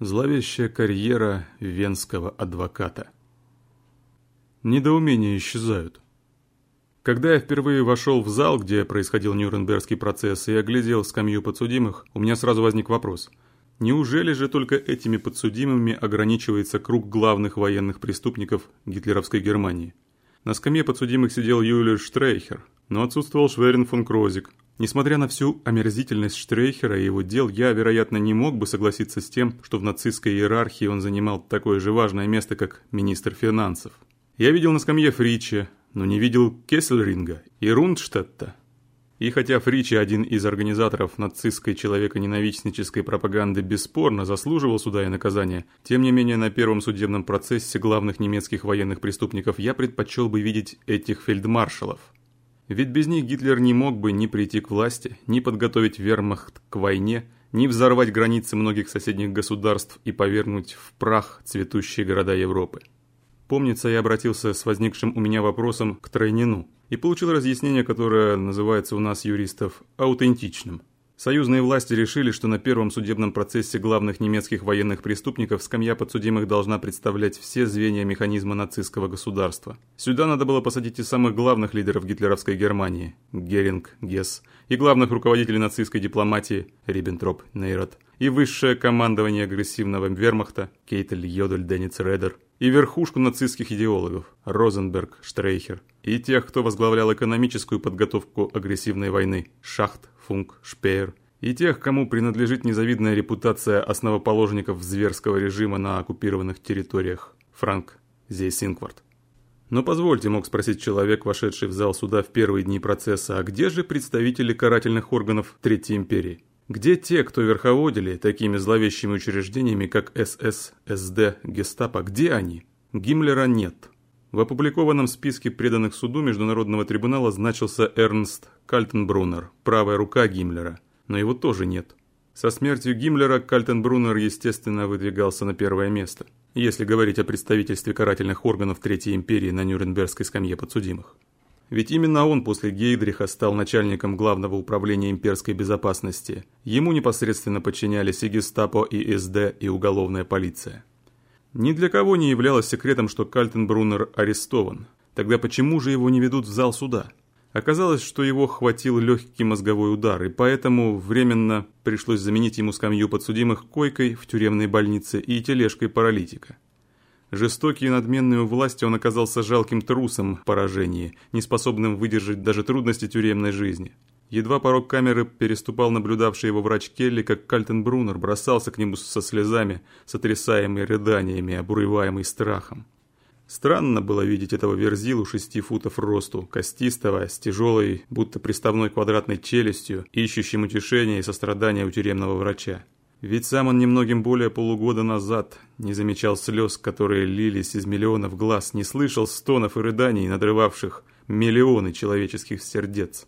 Зловещая карьера венского адвоката. Недоумения исчезают. Когда я впервые вошел в зал, где происходил Нюрнбергский процесс, и оглядел скамью подсудимых, у меня сразу возник вопрос. Неужели же только этими подсудимыми ограничивается круг главных военных преступников гитлеровской Германии? На скамье подсудимых сидел Юлиус Штрейхер, но отсутствовал Шверин фон Крозик, Несмотря на всю омерзительность Штрейхера и его дел, я, вероятно, не мог бы согласиться с тем, что в нацистской иерархии он занимал такое же важное место, как министр финансов. Я видел на скамье Фрича, но не видел Кессельринга и Рундштадта. И хотя Фричи, один из организаторов нацистской человеконенавистнической пропаганды, бесспорно заслуживал суда и наказания, тем не менее на первом судебном процессе главных немецких военных преступников я предпочел бы видеть этих фельдмаршалов – ведь без них Гитлер не мог бы ни прийти к власти, ни подготовить вермахт к войне, ни взорвать границы многих соседних государств и повергнуть в прах цветущие города Европы. Помнится, я обратился с возникшим у меня вопросом к Тройнину и получил разъяснение, которое называется у нас юристов аутентичным. Союзные власти решили, что на первом судебном процессе главных немецких военных преступников скамья подсудимых должна представлять все звенья механизма нацистского государства. Сюда надо было посадить и самых главных лидеров гитлеровской Германии – Геринг, Гесс, и главных руководителей нацистской дипломатии – Риббентроп, Нейрот, и высшее командование агрессивного вермахта – Кейтель, Йодель, Денниц, Редер, и верхушку нацистских идеологов – Розенберг, Штрейхер, и тех, кто возглавлял экономическую подготовку агрессивной войны – Шахт, Функ, Шпеер, и тех, кому принадлежит незавидная репутация основоположников зверского режима на оккупированных территориях – Франк Зейсинквард. Но позвольте, мог спросить человек, вошедший в зал суда в первые дни процесса, а где же представители карательных органов Третьей империи? Где те, кто верховодили такими зловещими учреждениями, как СС, СД, Гестапо? Где они? Гиммлера нет. В опубликованном списке преданных суду Международного трибунала значился Эрнст Кальтенбруннер, правая рука Гиммлера, но его тоже нет. Со смертью Гиммлера Кальтенбруннер, естественно, выдвигался на первое место, если говорить о представительстве карательных органов Третьей империи на Нюрнбергской скамье подсудимых. Ведь именно он после Гейдриха стал начальником главного управления имперской безопасности. Ему непосредственно подчинялись и гестапо, и СД, и уголовная полиция. Ни для кого не являлось секретом, что Кальтенбруннер арестован. Тогда почему же его не ведут в зал суда? Оказалось, что его хватил легкий мозговой удар, и поэтому временно пришлось заменить ему скамью подсудимых койкой в тюремной больнице и тележкой паралитика. Жестокий и надменный у власти он оказался жалким трусом в поражении, неспособным выдержать даже трудности тюремной жизни. Едва порог камеры переступал наблюдавший его врач Келли, как Кальтенбруннер бросался к нему со слезами, сотрясаемый рыданиями, обуреваемый страхом. Странно было видеть этого верзилу шести футов росту, костистого, с тяжелой, будто приставной квадратной челюстью, ищущим утешения и сострадания у тюремного врача. Ведь сам он немногим более полугода назад не замечал слез, которые лились из миллионов глаз, не слышал стонов и рыданий, надрывавших миллионы человеческих сердец.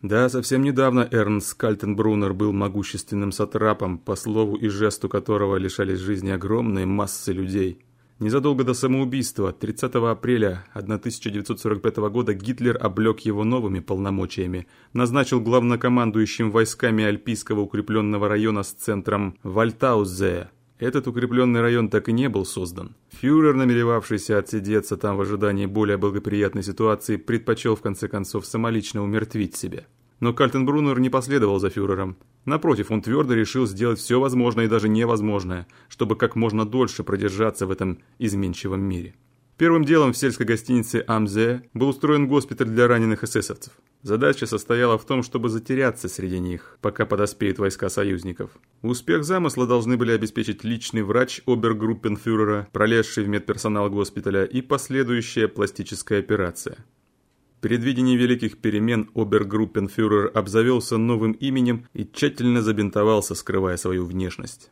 Да, совсем недавно Эрнст Кальтенбруннер был могущественным сатрапом, по слову и жесту которого лишались жизни огромные массы людей. Незадолго до самоубийства, 30 апреля 1945 года, Гитлер облег его новыми полномочиями, назначил главнокомандующим войсками Альпийского укрепленного района с центром Вальтаузе. Этот укрепленный район так и не был создан. Фюрер, намеревавшийся отсидеться там в ожидании более благоприятной ситуации, предпочел в конце концов самолично умертвить себя. Но Кальтенбруннер не последовал за фюрером. Напротив, он твердо решил сделать все возможное и даже невозможное, чтобы как можно дольше продержаться в этом изменчивом мире. Первым делом в сельской гостинице Амзе был устроен госпиталь для раненых эсэсовцев. Задача состояла в том, чтобы затеряться среди них, пока подоспеют войска союзников. Успех замысла должны были обеспечить личный врач обергруппенфюрера, пролезший в медперсонал госпиталя и последующая пластическая операция. Предвидении великих перемен обергруппенфюрер обзавелся новым именем и тщательно забинтовался, скрывая свою внешность.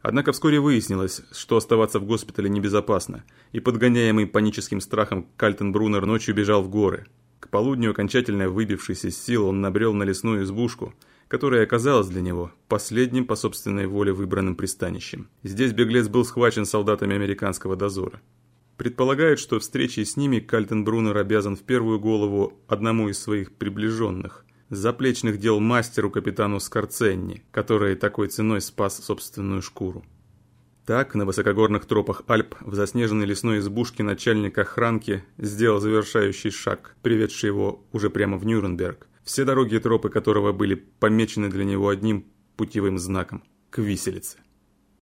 Однако вскоре выяснилось, что оставаться в госпитале небезопасно, и подгоняемый паническим страхом Кальтенбруннер ночью бежал в горы. К полудню, окончательно выбившись из сил, он набрел на лесную избушку, которая оказалась для него последним по собственной воле выбранным пристанищем. Здесь беглец был схвачен солдатами американского дозора. Предполагают, что встречей с ними Кальтенбруннер обязан в первую голову одному из своих приближенных, заплечных дел мастеру капитану Скорценни, который такой ценой спас собственную шкуру. Так, на высокогорных тропах Альп в заснеженной лесной избушке начальник охранки сделал завершающий шаг, приведший его уже прямо в Нюрнберг, все дороги и тропы которого были помечены для него одним путевым знаком – к виселице.